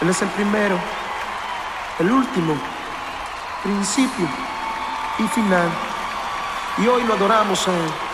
Él es el primero, el último, principio y final. Y hoy lo adoramos a Él.